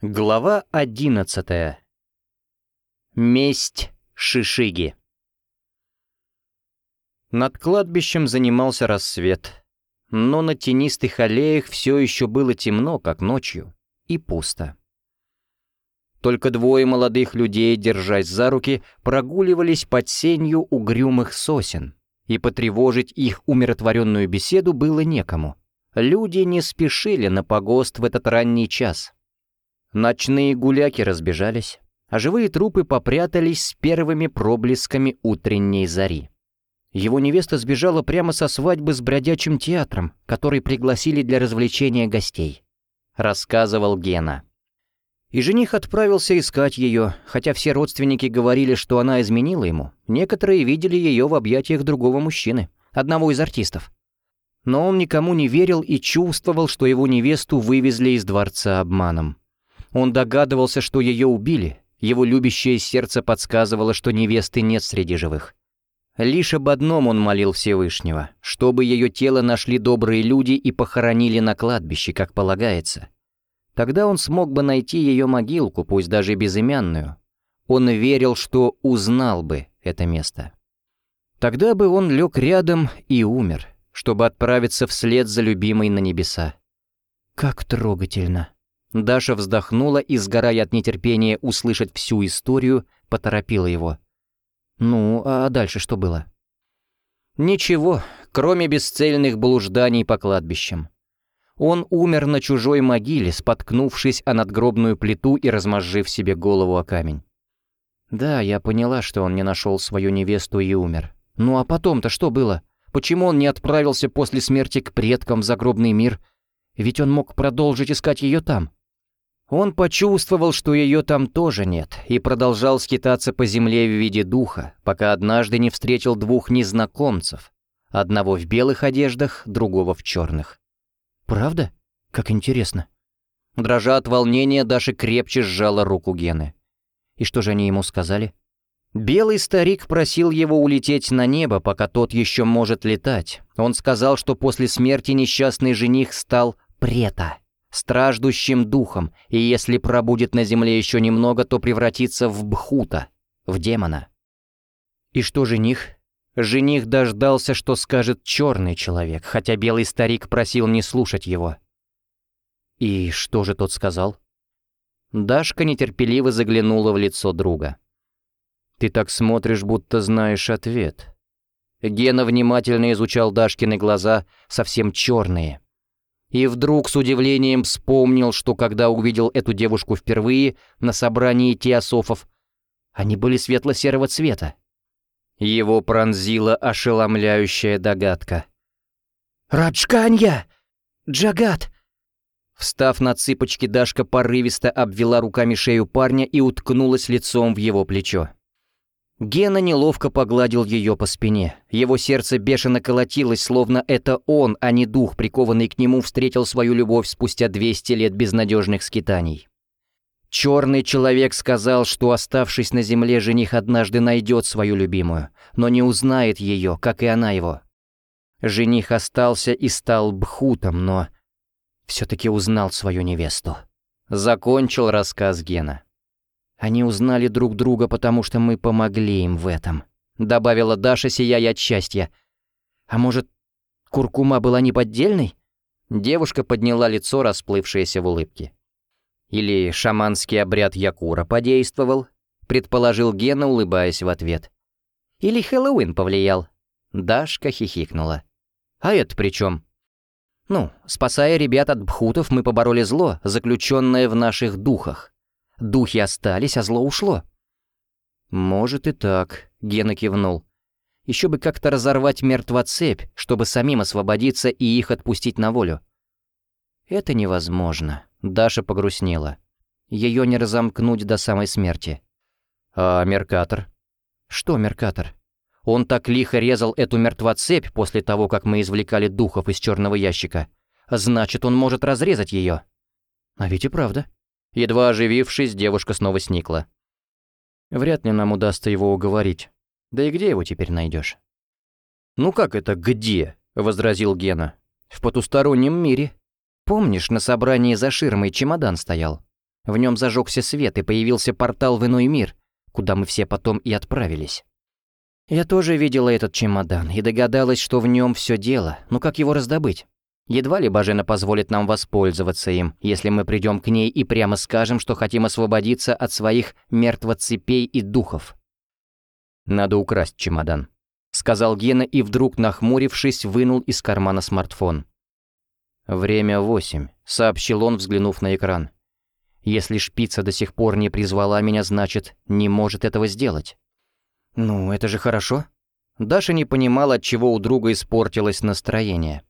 Глава одиннадцатая. Месть Шишиги. Над кладбищем занимался рассвет, но на тенистых аллеях все еще было темно, как ночью, и пусто. Только двое молодых людей, держась за руки, прогуливались под сенью угрюмых сосен, и потревожить их умиротворенную беседу было некому. Люди не спешили на погост в этот ранний час — Ночные гуляки разбежались, а живые трупы попрятались с первыми проблесками утренней зари. Его невеста сбежала прямо со свадьбы с бродячим театром, который пригласили для развлечения гостей. Рассказывал Гена. И жених отправился искать ее, хотя все родственники говорили, что она изменила ему. Некоторые видели ее в объятиях другого мужчины, одного из артистов. Но он никому не верил и чувствовал, что его невесту вывезли из дворца обманом. Он догадывался, что ее убили, его любящее сердце подсказывало, что невесты нет среди живых. Лишь об одном он молил Всевышнего, чтобы ее тело нашли добрые люди и похоронили на кладбище, как полагается. Тогда он смог бы найти ее могилку, пусть даже безымянную. Он верил, что узнал бы это место. Тогда бы он лег рядом и умер, чтобы отправиться вслед за любимой на небеса. Как трогательно. Даша вздохнула и, сгорая от нетерпения услышать всю историю, поторопила его. «Ну, а дальше что было?» «Ничего, кроме бесцельных блужданий по кладбищам. Он умер на чужой могиле, споткнувшись о надгробную плиту и размозжив себе голову о камень. Да, я поняла, что он не нашел свою невесту и умер. Ну а потом-то что было? Почему он не отправился после смерти к предкам в загробный мир? Ведь он мог продолжить искать ее там. Он почувствовал, что ее там тоже нет, и продолжал скитаться по земле в виде духа, пока однажды не встретил двух незнакомцев, одного в белых одеждах, другого в черных. «Правда? Как интересно». Дрожа от волнения, Даша крепче сжала руку Гены. И что же они ему сказали? Белый старик просил его улететь на небо, пока тот еще может летать. Он сказал, что после смерти несчастный жених стал прета страждущим духом, и если пробудет на земле еще немного, то превратится в бхута, в демона. И что жених? Жених дождался, что скажет черный человек, хотя белый старик просил не слушать его. И что же тот сказал? Дашка нетерпеливо заглянула в лицо друга. «Ты так смотришь, будто знаешь ответ». Гена внимательно изучал Дашкины глаза, совсем черные, и вдруг с удивлением вспомнил, что когда увидел эту девушку впервые на собрании теософов, они были светло-серого цвета. Его пронзила ошеломляющая догадка. «Раджканья! Джагат!» Встав на цыпочки, Дашка порывисто обвела руками шею парня и уткнулась лицом в его плечо. Гена неловко погладил ее по спине. Его сердце бешено колотилось, словно это он, а не дух, прикованный к нему, встретил свою любовь спустя 200 лет безнадежных скитаний. Черный человек сказал, что, оставшись на земле, жених однажды найдет свою любимую, но не узнает ее, как и она его. Жених остался и стал бхутом, но все-таки узнал свою невесту. Закончил рассказ Гена. Они узнали друг друга, потому что мы помогли им в этом», — добавила Даша, сияя от счастья. «А может, куркума была не поддельной?» Девушка подняла лицо, расплывшееся в улыбке. «Или шаманский обряд Якура подействовал?» — предположил Гена, улыбаясь в ответ. «Или Хэллоуин повлиял?» Дашка хихикнула. «А это при чем? «Ну, спасая ребят от бхутов, мы побороли зло, заключенное в наших духах. Духи остались, а зло ушло». «Может и так», — Гена кивнул. «Еще бы как-то разорвать мертвоцепь, чтобы самим освободиться и их отпустить на волю». «Это невозможно», — Даша погрустнела. «Ее не разомкнуть до самой смерти». «А Меркатор?» «Что Меркатор?» Он так лихо резал эту мертвоцепь после того, как мы извлекали духов из черного ящика. Значит, он может разрезать ее. А ведь и правда. Едва оживившись, девушка снова сникла. Вряд ли нам удастся его уговорить. Да и где его теперь найдешь? «Ну как это «где»?» — возразил Гена. «В потустороннем мире. Помнишь, на собрании за ширмой чемодан стоял? В нем зажегся свет и появился портал в иной мир, куда мы все потом и отправились. Я тоже видела этот чемодан и догадалась, что в нем все дело, но как его раздобыть? Едва ли Бажена позволит нам воспользоваться им, если мы придем к ней и прямо скажем, что хотим освободиться от своих мертвоцепей и духов. «Надо украсть чемодан», — сказал Гена и вдруг, нахмурившись, вынул из кармана смартфон. «Время восемь», — сообщил он, взглянув на экран. «Если шпица до сих пор не призвала меня, значит, не может этого сделать». «Ну, это же хорошо». Даша не понимала, от чего у друга испортилось настроение.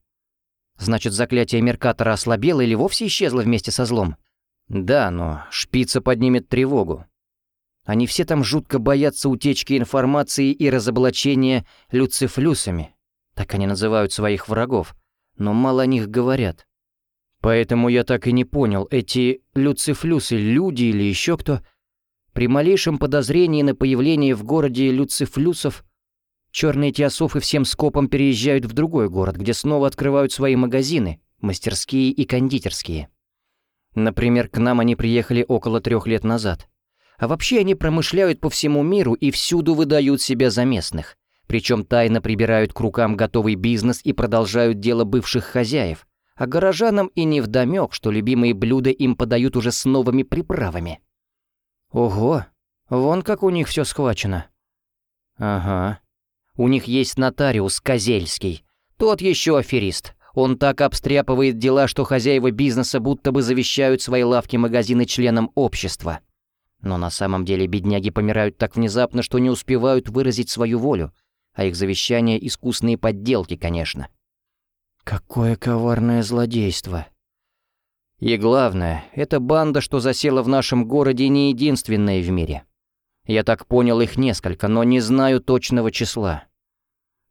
Значит, заклятие Меркатора ослабело или вовсе исчезло вместе со злом? Да, но шпица поднимет тревогу. Они все там жутко боятся утечки информации и разоблачения люцифлюсами. Так они называют своих врагов. Но мало о них говорят. Поэтому я так и не понял, эти люцифлюсы люди или еще кто? При малейшем подозрении на появление в городе люцифлюсов Черные теософы всем скопом переезжают в другой город, где снова открывают свои магазины, мастерские и кондитерские. Например, к нам они приехали около трех лет назад. А вообще они промышляют по всему миру и всюду выдают себя за местных. Причем тайно прибирают к рукам готовый бизнес и продолжают дело бывших хозяев. А горожанам и невдомёк, что любимые блюда им подают уже с новыми приправами. Ого, вон как у них все схвачено. Ага, у них есть нотариус Козельский. Тот еще аферист. Он так обстряпывает дела, что хозяева бизнеса будто бы завещают свои лавки-магазины членам общества. Но на самом деле бедняги помирают так внезапно, что не успевают выразить свою волю, а их завещания — искусные подделки, конечно. Какое коварное злодейство. И главное, эта банда, что засела в нашем городе, не единственная в мире. Я так понял их несколько, но не знаю точного числа.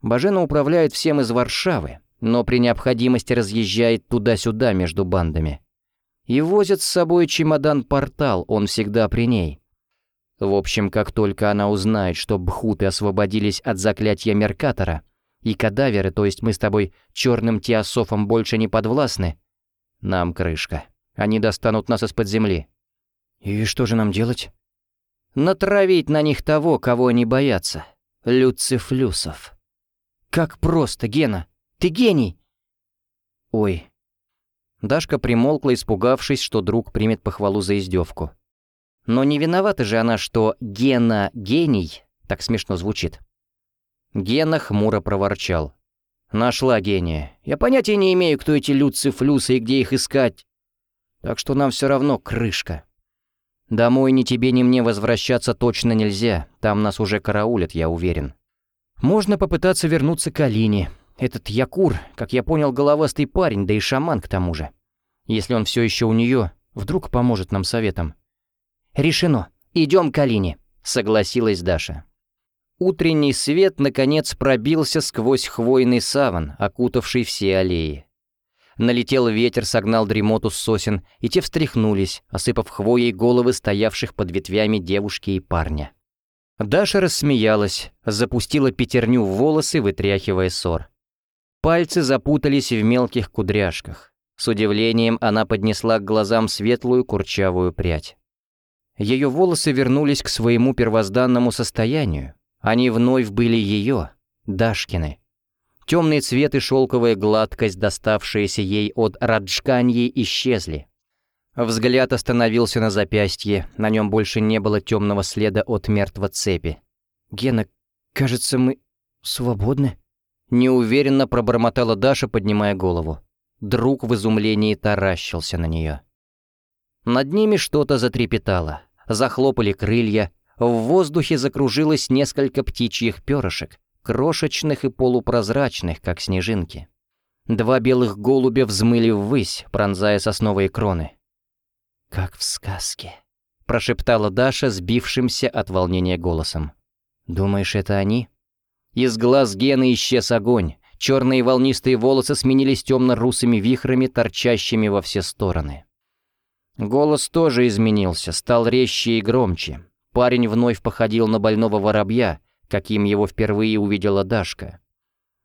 Бажена управляет всем из Варшавы, но при необходимости разъезжает туда-сюда между бандами. И возит с собой чемодан-портал, он всегда при ней. В общем, как только она узнает, что бхуты освободились от заклятия Меркатора, и кадаверы, то есть мы с тобой черным теософом больше не подвластны, нам крышка. Они достанут нас из-под земли. И что же нам делать? Натравить на них того, кого они боятся. Люцифлюсов. «Как просто, Гена! Ты гений!» «Ой». Дашка примолкла, испугавшись, что друг примет похвалу за издевку. Но не виновата же она, что «Гена гений» так смешно звучит. Гена хмуро проворчал. «Нашла гения. Я понятия не имею, кто эти люцифлюсы и где их искать. Так что нам все равно крышка. Домой ни тебе, ни мне возвращаться точно нельзя. Там нас уже караулят, я уверен. Можно попытаться вернуться к Алине. Этот Якур, как я понял, головастый парень, да и шаман к тому же. Если он все еще у нее, вдруг поможет нам советом. «Решено. Идем к Алине», — согласилась Даша. Утренний свет, наконец, пробился сквозь хвойный саван, окутавший все аллеи. Налетел ветер, согнал дремоту с сосен, и те встряхнулись, осыпав хвоей головы стоявших под ветвями девушки и парня. Даша рассмеялась, запустила пятерню в волосы, вытряхивая ссор. Пальцы запутались в мелких кудряшках. С удивлением она поднесла к глазам светлую курчавую прядь. Ее волосы вернулись к своему первозданному состоянию. Они вновь были ее, Дашкины. Темный цвет и шелковая гладкость, доставшиеся ей от раджканьи, исчезли. Взгляд остановился на запястье, на нем больше не было темного следа от мертвой цепи. «Гена, кажется, мы свободны?» Неуверенно пробормотала Даша, поднимая голову. Друг в изумлении таращился на нее. Над ними что-то затрепетало, захлопали крылья, в воздухе закружилось несколько птичьих перышек, крошечных и полупрозрачных, как снежинки. Два белых голубя взмыли ввысь, пронзая сосновые кроны. «Как в сказке», — прошептала Даша, сбившимся от волнения голосом. «Думаешь, это они?» Из глаз Гены исчез огонь. Черные волнистые волосы сменились темно-русыми вихрами, торчащими во все стороны. Голос тоже изменился, стал резче и громче. Парень вновь походил на больного воробья, каким его впервые увидела Дашка.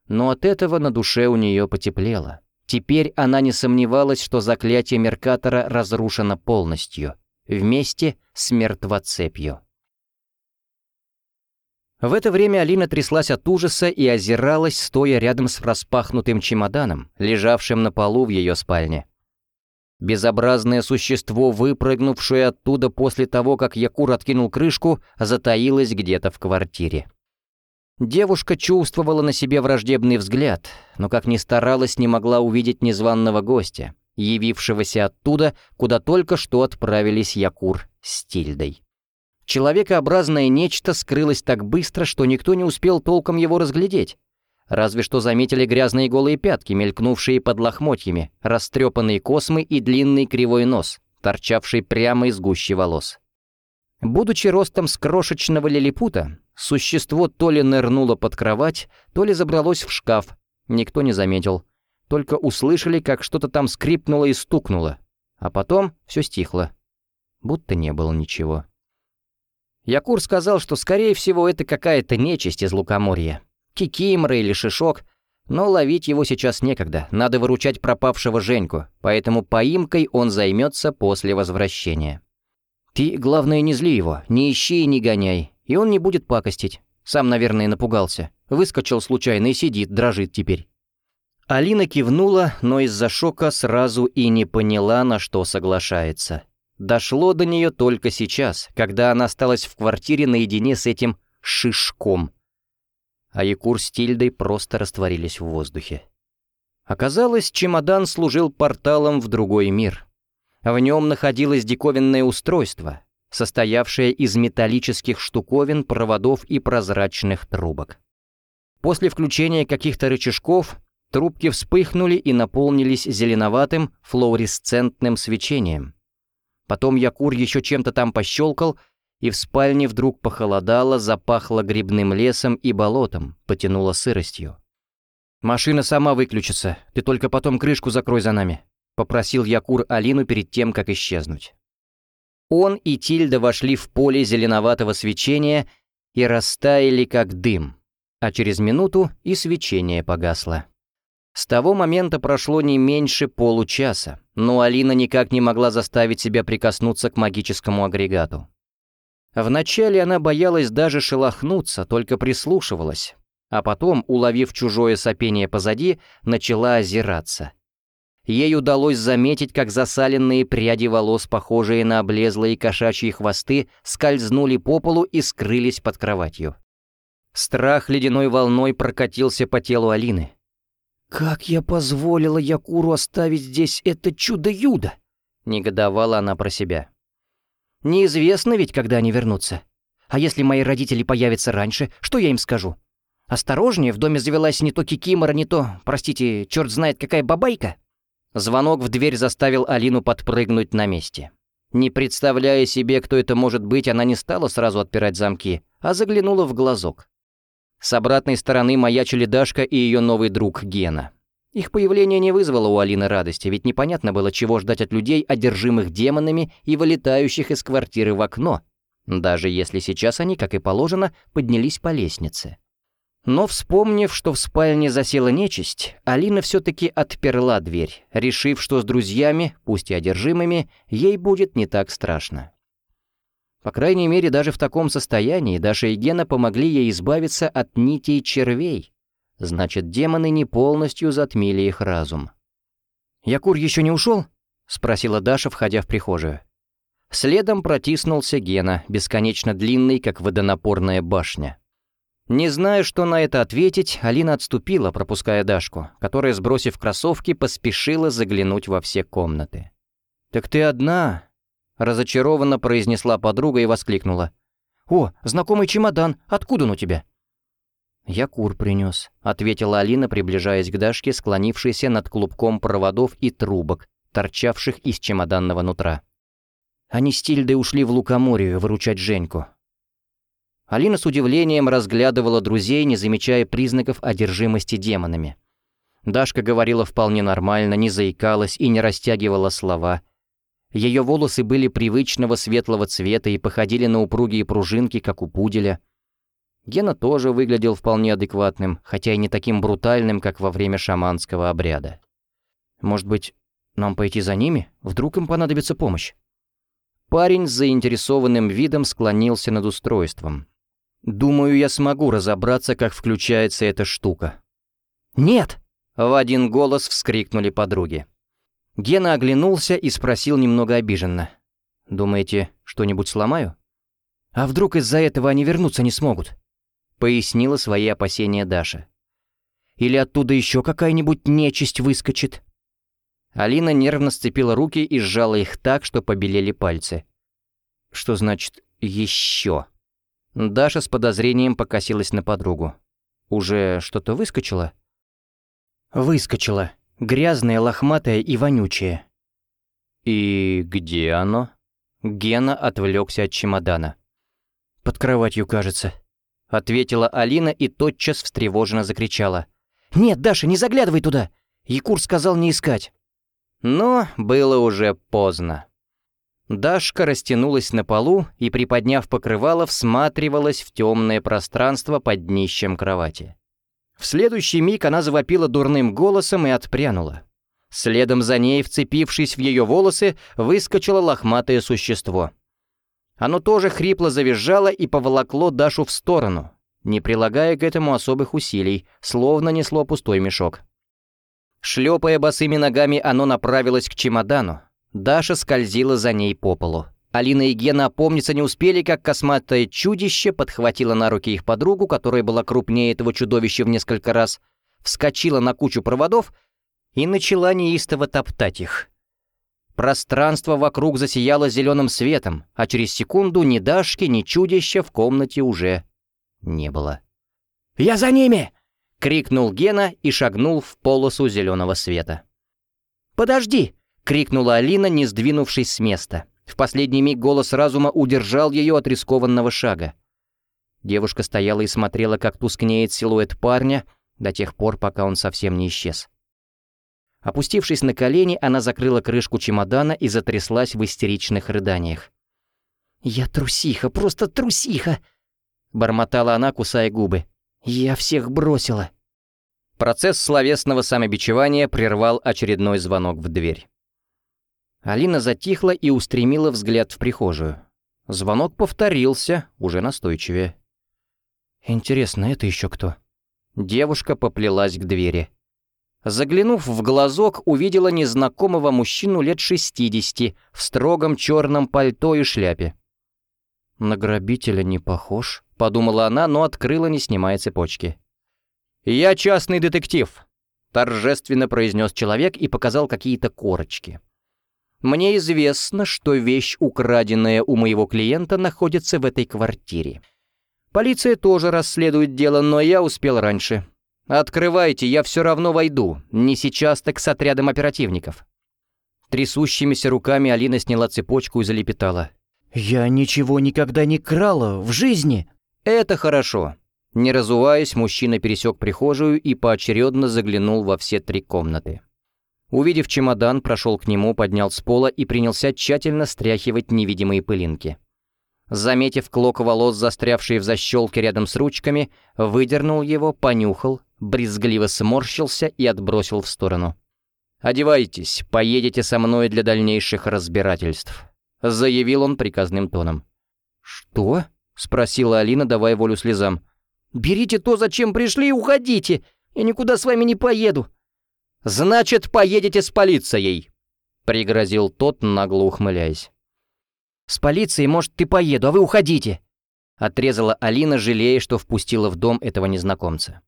Но от этого на душе у нее потеплело. Теперь она не сомневалась, что заклятие Меркатора разрушено полностью. вместе с мертвоцепью. В это время Алина тряслась от ужаса и озиралась, стоя рядом с распахнутым чемоданом, лежавшим на полу в ее спальне. Безобразное существо, выпрыгнувшее оттуда после того, как Якур откинул крышку, затаилось где-то в квартире. Девушка чувствовала на себе враждебный взгляд, но как ни старалась, не могла увидеть незваного гостя, явившегося оттуда, куда только что отправились Якур с Тильдой. Человекообразное нечто скрылось так быстро, что никто не успел толком его разглядеть. Разве что заметили грязные голые пятки, мелькнувшие под лохмотьями, растрепанные космы и длинный кривой нос, торчавший прямо из гущи волос. Будучи ростом с крошечного лилипута, существо то ли нырнуло под кровать, то ли забралось в шкаф. Никто не заметил. Только услышали, как что-то там скрипнуло и стукнуло. А потом все стихло. Будто не было ничего. Якур сказал, что, скорее всего, это какая-то нечисть из лукоморья. Кикимора или шишок. Но ловить его сейчас некогда, надо выручать пропавшего Женьку, поэтому поимкой он займется после возвращения. Ты, главное, не зли его, не ищи и не гоняй, и он не будет пакостить. Сам, наверное, напугался. Выскочил случайно и сидит, дрожит теперь. Алина кивнула, но из-за шока сразу и не поняла, на что соглашается. Дошло до нее только сейчас, когда она осталась в квартире наедине с этим шишком. А Якур с Тильдой просто растворились в воздухе. Оказалось, чемодан служил порталом в другой мир. В нем находилось диковинное устройство, состоявшее из металлических штуковин, проводов и прозрачных трубок. После включения каких-то рычажков трубки вспыхнули и наполнились зеленоватым флуоресцентным свечением. Потом Якур еще чем-то там пощелкал, и в спальне вдруг похолодало, запахло грибным лесом и болотом, потянуло сыростью. «Машина сама выключится, ты только потом крышку закрой за нами», — попросил Якур Алину перед тем, как исчезнуть. Он и Тильда вошли в поле зеленоватого свечения и растаяли как дым, а через минуту и свечение погасло. С того момента прошло не меньше получаса, но Алина никак не могла заставить себя прикоснуться к магическому агрегату. Вначале она боялась даже шелохнуться, только прислушивалась, а потом, уловив чужое сопение позади, начала озираться — ей удалось заметить, как засаленные пряди волос, похожие на облезлые кошачьи хвосты, скользнули по полу и скрылись под кроватью. Страх ледяной волной прокатился по телу Алины. «Как я позволила Якуру оставить здесь это чудо-юдо?» — негодовала она про себя. «Неизвестно ведь, когда они вернутся. А если мои родители появятся раньше, что я им скажу? Осторожнее, в доме завелась не то кикимора, не то, простите, черт знает какая бабайка». Звонок в дверь заставил Алину подпрыгнуть на месте. Не представляя себе, кто это может быть, она не стала сразу отпирать замки, а заглянула в глазок. С обратной стороны маячили Дашка и ее новый друг Гена. Их появление не вызвало у Алины радости, ведь непонятно было, чего ждать от людей, одержимых демонами и вылетающих из квартиры в окно, даже если сейчас они, как и положено, поднялись по лестнице. Но вспомнив, что в спальне засела нечисть, Алина все-таки отперла дверь, решив, что с друзьями, пусть и одержимыми, ей будет не так страшно. По крайней мере, даже в таком состоянии Даша и Гена помогли ей избавиться от нитей червей. Значит, демоны не полностью затмили их разум. «Якур еще не ушел?» — спросила Даша, входя в прихожую. Следом протиснулся Гена, бесконечно длинный, как водонапорная башня. Не зная, что на это ответить, Алина отступила, пропуская Дашку, которая, сбросив кроссовки, поспешила заглянуть во все комнаты. «Так ты одна?» — разочарованно произнесла подруга и воскликнула. «О, знакомый чемодан, откуда он у тебя?» «Я кур принес», — ответила Алина, приближаясь к Дашке, склонившейся над клубком проводов и трубок, торчавших из чемоданного нутра. Они с Тильдой ушли в Лукоморью выручать Женьку. Алина с удивлением разглядывала друзей, не замечая признаков одержимости демонами. Дашка говорила вполне нормально, не заикалась и не растягивала слова. Ее волосы были привычного светлого цвета и походили на упругие пружинки, как у пуделя. Гена тоже выглядел вполне адекватным, хотя и не таким брутальным, как во время шаманского обряда. «Может быть, нам пойти за ними? Вдруг им понадобится помощь?» парень с заинтересованным видом склонился над устройством. «Думаю, я смогу разобраться, как включается эта штука». «Нет!» — в один голос вскрикнули подруги. Гена оглянулся и спросил немного обиженно. «Думаете, что-нибудь сломаю?» «А вдруг из-за этого они вернуться не смогут?» — пояснила свои опасения Даша. «Или оттуда еще какая-нибудь нечисть выскочит?» Алина нервно сцепила руки и сжала их так, что побелели пальцы. «Что значит «еще»?» Даша с подозрением покосилась на подругу. «Уже что-то выскочило?» «Выскочило. Грязное, лохматое и вонючее». «И где оно?» Гена отвлекся от чемодана. «Под кроватью, кажется», — ответила Алина и тотчас встревоженно закричала. «Нет, Даша, не заглядывай туда! Якур сказал не искать». Но было уже поздно. Дашка растянулась на полу и, приподняв покрывало, всматривалась в темное пространство под днищем кровати. В следующий миг она завопила дурным голосом и отпрянула. Следом за ней, вцепившись в ее волосы, выскочило лохматое существо. Оно тоже хрипло завизжало и поволокло Дашу в сторону, не прилагая к этому особых усилий, словно несло пустой мешок. Шлепая босыми ногами, оно направилось к чемодану. Даша скользила за ней по полу. Алина и Гена опомниться не успели, как косматое чудище подхватило на руки их подругу, которая была крупнее этого чудовища в несколько раз, вскочила на кучу проводов и начала неистово топтать их. Пространство вокруг засияло зеленым светом, а через секунду ни Дашки, ни чудища в комнате уже не было. «Я за ними!» — крикнул Гена и шагнул в полосу зеленого света. «Подожди!» — крикнула Алина, не сдвинувшись с места. В последний миг голос разума удержал ее от рискованного шага. Девушка стояла и смотрела, как тускнеет силуэт парня, до тех пор, пока он совсем не исчез. Опустившись на колени, она закрыла крышку чемодана и затряслась в истеричных рыданиях. «Я трусиха, просто трусиха!» — бормотала она, кусая губы. «Я всех бросила!» Процесс словесного самобичевания прервал очередной звонок в дверь. Алина затихла и устремила взгляд в прихожую. Звонок повторился, уже настойчивее. «Интересно, это еще кто?» Девушка поплелась к двери. Заглянув в глазок, увидела незнакомого мужчину лет шестидесяти в строгом черном пальто и шляпе. «На грабителя не похож», — подумала она, но открыла, не снимая цепочки. «Я частный детектив», — торжественно произнес человек и показал какие-то корочки. «Мне известно, что вещь, украденная у моего клиента, находится в этой квартире. Полиция тоже расследует дело, но я успел раньше. Открывайте, я все равно войду, не сейчас, так с отрядом оперативников». Трясущимися руками Алина сняла цепочку и залепетала. «Я ничего никогда не крала в жизни!» «Это хорошо. Не разуваясь, мужчина пересек прихожую и поочередно заглянул во все три комнаты. Увидев чемодан, прошел к нему, поднял с пола и принялся тщательно стряхивать невидимые пылинки. Заметив клок волос, застрявший в защелке рядом с ручками, выдернул его, понюхал, брезгливо сморщился и отбросил в сторону. «Одевайтесь, поедете со мной для дальнейших разбирательств», — заявил он приказным тоном. «Что?» — спросила Алина, давая волю слезам. «Берите то, зачем пришли, и уходите. Я никуда с вами не поеду». «Значит, поедете с полицией», — пригрозил тот, нагло ухмыляясь. «С полицией, может, ты поеду, а вы уходите», — отрезала Алина, жалея, что впустила в дом этого незнакомца.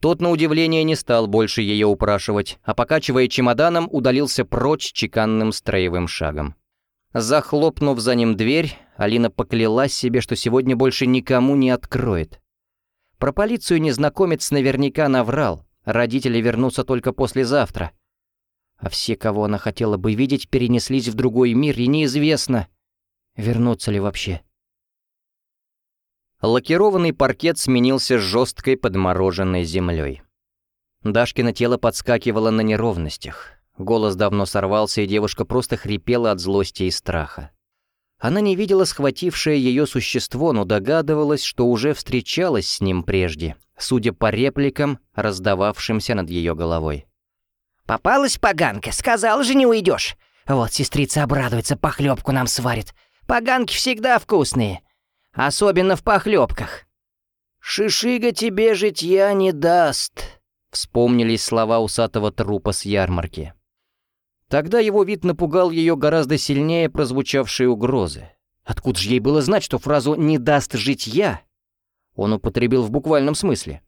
Тот, на удивление, не стал больше ее упрашивать, а, покачивая чемоданом, удалился прочь чеканным строевым шагом. Захлопнув за ним дверь, Алина поклялась себе, что сегодня больше никому не откроет. Про полицию незнакомец наверняка наврал, родители вернутся только послезавтра. А все, кого она хотела бы видеть, перенеслись в другой мир, и неизвестно, вернутся ли вообще. Лакированный паркет сменился жесткой подмороженной землей. Дашкино тело подскакивало на неровностях. Голос давно сорвался, и девушка просто хрипела от злости и страха. Она не видела схватившее ее существо, но догадывалась, что уже встречалась с ним прежде, судя по репликам, раздававшимся над ее головой. «Попалась поганка, сказал же не уйдешь. Вот сестрица обрадуется, похлебку нам сварит. Поганки всегда вкусные, особенно в похлебках. «Шишига тебе житья не даст», — вспомнились слова усатого трупа с ярмарки. Тогда его вид напугал ее гораздо сильнее прозвучавшие угрозы. Откуда же ей было знать, что фразу «не даст житья» он употребил в буквальном смысле?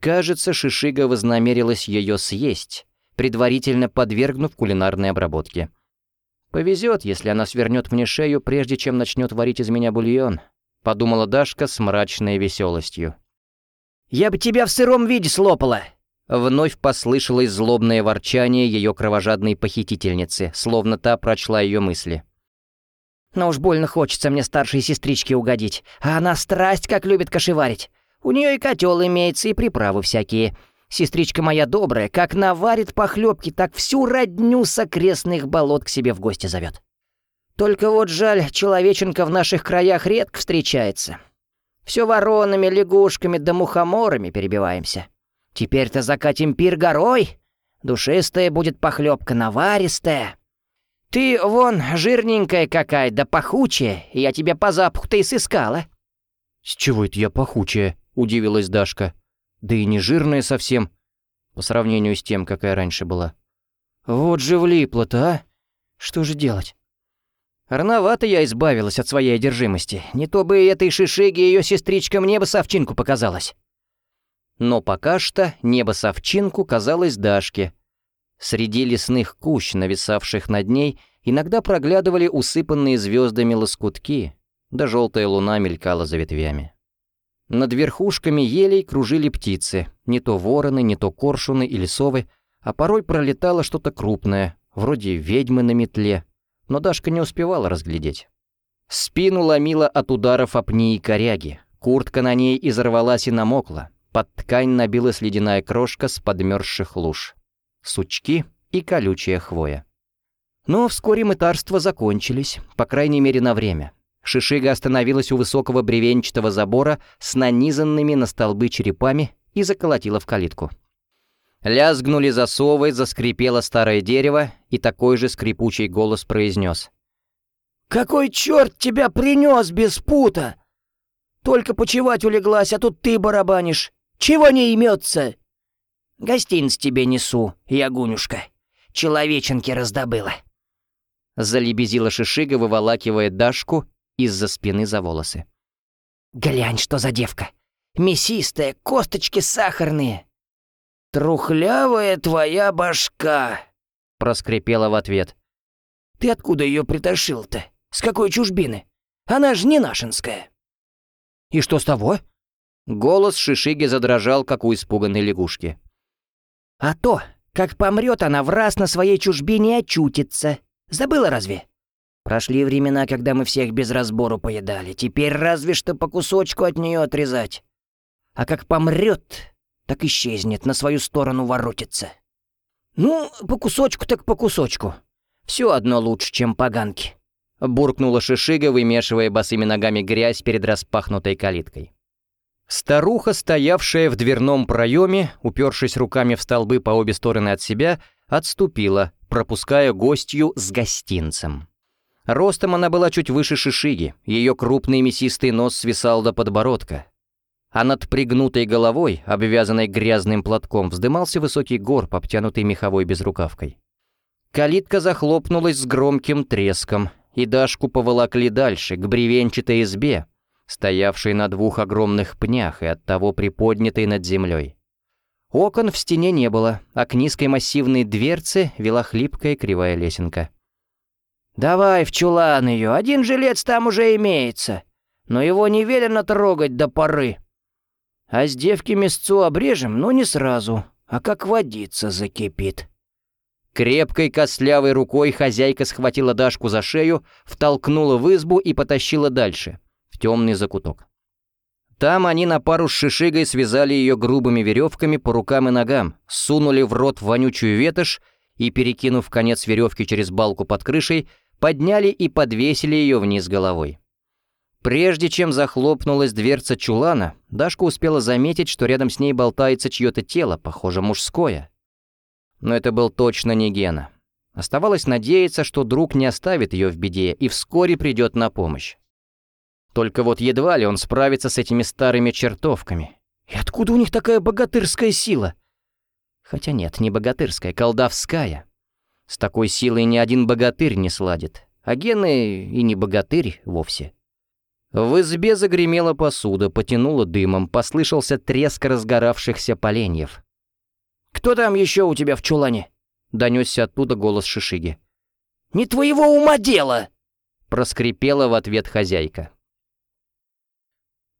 Кажется, Шишига вознамерилась ее съесть, предварительно подвергнув кулинарной обработке. «Повезет, если она свернет мне шею, прежде чем начнет варить из меня бульон», — подумала Дашка с мрачной веселостью. «Я бы тебя в сыром виде слопала!» Вновь послышалось злобное ворчание ее кровожадной похитительницы, словно та прочла ее мысли. «Но уж больно хочется мне старшей сестричке угодить, а она страсть как любит кашеварить. У нее и котел имеется, и приправы всякие. Сестричка моя добрая, как наварит похлебки, так всю родню с окрестных болот к себе в гости зовет. Только вот жаль, человеченка в наших краях редко встречается. Все воронами, лягушками да мухоморами перебиваемся. Теперь-то закатим пир горой. Душистая будет похлебка, наваристая. Ты вон жирненькая какая, да пахучая, я тебе по запаху-то и сыскала. «С чего это я пахучая?» удивилась Дашка. Да и не жирная совсем, по сравнению с тем, какая раньше была. Вот же влипло-то, а? Что же делать? Рановато я избавилась от своей одержимости. Не то бы этой шишиге ее сестричка мне бы совчинку показалась. Но пока что небо совчинку казалось Дашке. Среди лесных кущ, нависавших над ней, иногда проглядывали усыпанные звездами лоскутки, да желтая луна мелькала за ветвями. Над верхушками елей кружили птицы, не то вороны, не то коршуны или совы, а порой пролетало что-то крупное, вроде ведьмы на метле, но Дашка не успевала разглядеть. Спину ломила от ударов о пни и коряги, куртка на ней изорвалась и намокла, под ткань набилась ледяная крошка с подмерзших луж, сучки и колючая хвоя. Но вскоре мытарства закончились, по крайней мере на время. Шишига остановилась у высокого бревенчатого забора с нанизанными на столбы черепами и заколотила в калитку. Лязгнули засовы, заскрипело старое дерево, и такой же скрипучий голос произнес. «Какой черт тебя принес без пута? Только почевать улеглась, а тут ты барабанишь. Чего не имется?» «Гостинц тебе несу, ягунюшка. Человеченки раздобыла». Залебезила Шишига, выволакивая Дашку из-за спины за волосы. «Глянь, что за девка! Мясистая, косточки сахарные!» «Трухлявая твоя башка!» — проскрипела в ответ. «Ты откуда ее притащил-то? С какой чужбины? Она ж не нашинская!» «И что с того?» Голос Шишиги задрожал, как у испуганной лягушки. «А то, как помрет она в раз на своей чужбине очутится. Забыла разве? Прошли времена, когда мы всех без разбору поедали. Теперь разве что по кусочку от нее отрезать. А как помрет, так исчезнет, на свою сторону воротится. Ну, по кусочку так по кусочку. Все одно лучше, чем поганки. Буркнула Шишига, вымешивая босыми ногами грязь перед распахнутой калиткой. Старуха, стоявшая в дверном проеме, упершись руками в столбы по обе стороны от себя, отступила, пропуская гостью с гостинцем. Ростом она была чуть выше Шишиги, ее крупный мясистый нос свисал до подбородка. А над пригнутой головой, обвязанной грязным платком, вздымался высокий горб, обтянутый меховой безрукавкой. Калитка захлопнулась с громким треском, и Дашку поволокли дальше, к бревенчатой избе, стоявшей на двух огромных пнях и оттого приподнятой над землей. Окон в стене не было, а к низкой массивной дверце вела хлипкая кривая лесенка. «Давай в чулан ее, один жилец там уже имеется, но его не велено трогать до поры. А с девки мясцу обрежем, но не сразу, а как водица закипит». Крепкой костлявой рукой хозяйка схватила Дашку за шею, втолкнула в избу и потащила дальше, в темный закуток. Там они на пару с шишигой связали ее грубыми веревками по рукам и ногам, сунули в рот вонючую ветошь и, перекинув конец веревки через балку под крышей, подняли и подвесили ее вниз головой. Прежде чем захлопнулась дверца чулана, Дашка успела заметить, что рядом с ней болтается чье-то тело, похоже, мужское. Но это был точно не Гена. Оставалось надеяться, что друг не оставит ее в беде и вскоре придет на помощь. Только вот едва ли он справится с этими старыми чертовками. И откуда у них такая богатырская сила? Хотя нет, не богатырская, колдовская. С такой силой ни один богатырь не сладит, а гены и не богатырь вовсе. В избе загремела посуда, потянуло дымом, послышался треск разгоравшихся поленьев. «Кто там еще у тебя в чулане?» — донесся оттуда голос Шишиги. «Не твоего ума дело!» — проскрипела в ответ хозяйка.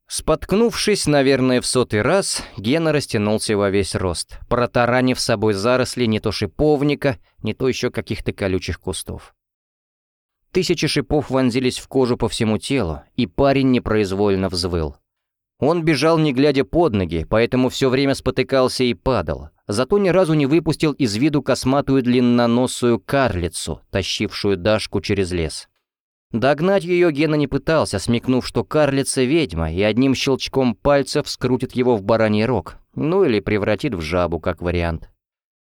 Споткнувшись, наверное, в сотый раз, Гена растянулся во весь рост, протаранив собой заросли не то шиповника, не то еще каких-то колючих кустов. Тысячи шипов вонзились в кожу по всему телу, и парень непроизвольно взвыл. Он бежал, не глядя под ноги, поэтому все время спотыкался и падал, зато ни разу не выпустил из виду косматую длинноносую карлицу, тащившую Дашку через лес. Догнать ее Гена не пытался, смекнув, что карлица ведьма, и одним щелчком пальцев скрутит его в бараний рог, ну или превратит в жабу, как вариант.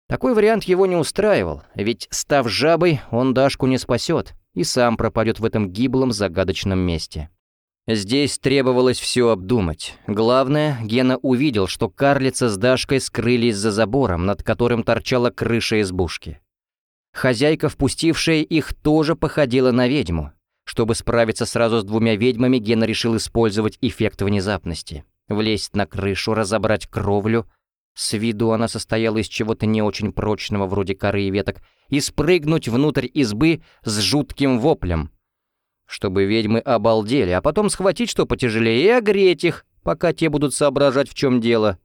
Такой вариант его не устраивал, ведь, став жабой, он Дашку не спасет и сам пропадет в этом гиблом загадочном месте. Здесь требовалось все обдумать. Главное, Гена увидел, что карлица с Дашкой скрылись за забором, над которым торчала крыша избушки. Хозяйка, впустившая их, тоже походила на ведьму. Чтобы справиться сразу с двумя ведьмами, Гена решил использовать эффект внезапности. Влезть на крышу, разобрать кровлю. С виду она состояла из чего-то не очень прочного, вроде коры и веток, и спрыгнуть внутрь избы с жутким воплем. Чтобы ведьмы обалдели, а потом схватить что потяжелее и огреть их, пока те будут соображать, в чем дело.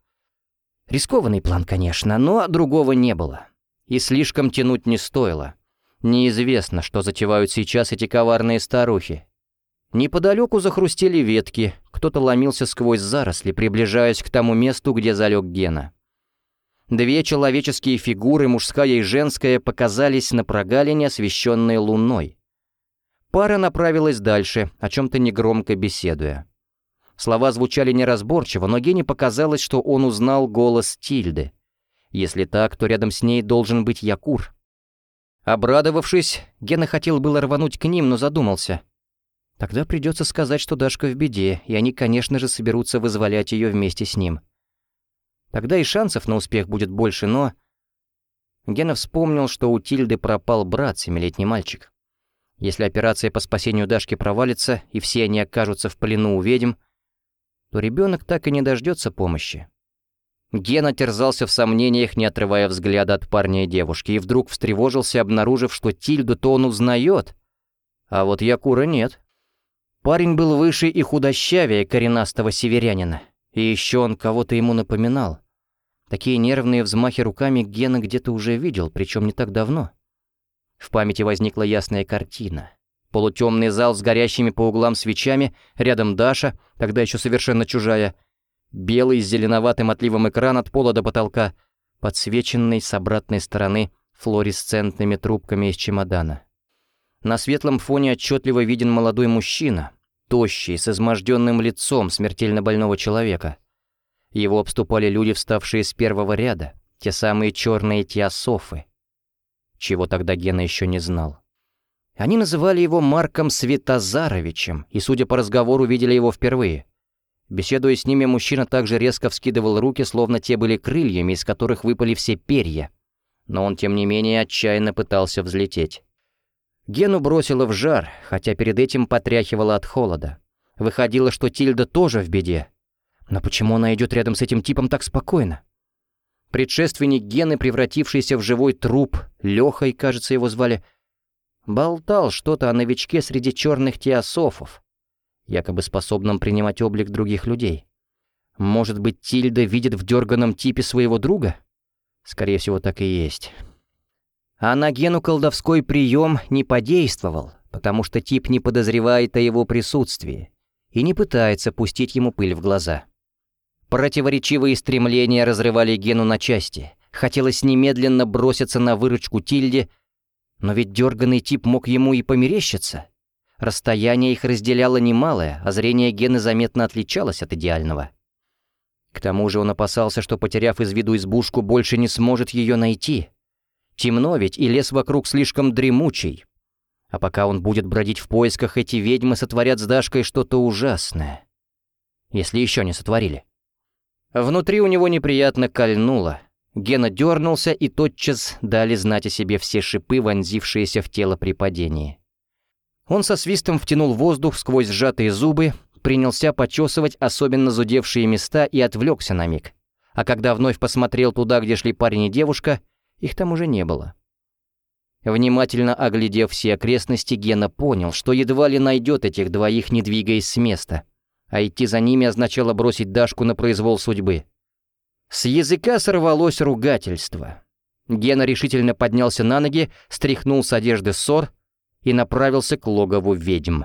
Рискованный план, конечно, но другого не было. И слишком тянуть не стоило. Неизвестно, что затевают сейчас эти коварные старухи. Неподалеку захрустели ветки, кто-то ломился сквозь заросли, приближаясь к тому месту, где залег Гена. Две человеческие фигуры, мужская и женская, показались на прогалине, освещенной луной. Пара направилась дальше, о чем-то негромко беседуя. Слова звучали неразборчиво, но Гене показалось, что он узнал голос Тильды. Если так, то рядом с ней должен быть Якур. Обрадовавшись, Гена хотел было рвануть к ним, но задумался. Тогда придется сказать, что Дашка в беде, и они, конечно же, соберутся вызволять ее вместе с ним. Тогда и шансов на успех будет больше, но... Гена вспомнил, что у Тильды пропал брат, семилетний мальчик. Если операция по спасению Дашки провалится, и все они окажутся в плену у ведьм, то ребенок так и не дождется помощи. Гена терзался в сомнениях, не отрывая взгляда от парня и девушки, и вдруг встревожился, обнаружив, что Тильду-то он узнает, а вот Якура нет. Парень был выше и худощавее коренастого северянина, и еще он кого-то ему напоминал. Такие нервные взмахи руками Гена где-то уже видел, причем не так давно. В памяти возникла ясная картина. Полутемный зал с горящими по углам свечами, рядом Даша, тогда еще совершенно чужая, белый с зеленоватым отливом экран от пола до потолка, подсвеченный с обратной стороны флуоресцентными трубками из чемодана. На светлом фоне отчетливо виден молодой мужчина, тощий, с изможденным лицом смертельно больного человека. Его обступали люди, вставшие с первого ряда, те самые черные теософы. Чего тогда Гена еще не знал. Они называли его Марком Светозаровичем, и, судя по разговору, видели его впервые. Беседуя с ними, мужчина также резко вскидывал руки, словно те были крыльями, из которых выпали все перья. Но он, тем не менее, отчаянно пытался взлететь. Гену бросило в жар, хотя перед этим потряхивало от холода. Выходило, что Тильда тоже в беде. Но почему она идет рядом с этим типом так спокойно? Предшественник Гены, превратившийся в живой труп, Лехой, кажется, его звали, болтал что-то о новичке среди черных теософов, якобы способном принимать облик других людей. Может быть, Тильда видит в дерганом типе своего друга? Скорее всего, так и есть. А на Гену колдовской прием не подействовал, потому что тип не подозревает о его присутствии и не пытается пустить ему пыль в глаза. Противоречивые стремления разрывали Гену на части. Хотелось немедленно броситься на выручку Тильде, но ведь дерганный тип мог ему и померещиться. Расстояние их разделяло немалое, а зрение Гены заметно отличалось от идеального. К тому же он опасался, что, потеряв из виду избушку, больше не сможет ее найти. Темно ведь, и лес вокруг слишком дремучий. А пока он будет бродить в поисках, эти ведьмы сотворят с Дашкой что-то ужасное. Если еще не сотворили. Внутри у него неприятно кольнуло. Гена дернулся, и тотчас дали знать о себе все шипы, вонзившиеся в тело при падении. Он со свистом втянул воздух сквозь сжатые зубы, принялся почесывать особенно зудевшие места и отвлекся на миг. А когда вновь посмотрел туда, где шли парень и девушка, их там уже не было. Внимательно оглядев все окрестности, Гена понял, что едва ли найдет этих двоих, не двигаясь с места — а идти за ними означало бросить Дашку на произвол судьбы. С языка сорвалось ругательство. Гена решительно поднялся на ноги, стряхнул с одежды ссор и направился к логову ведьм.